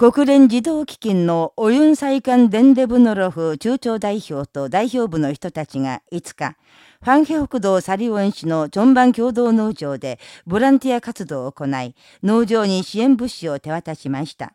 国連児童基金のオユン再官・デンデブノロフ中長代表と代表部の人たちが5日、ファンヘ北道サリウォン市のチョンバン共同農場でボランティア活動を行い、農場に支援物資を手渡しました。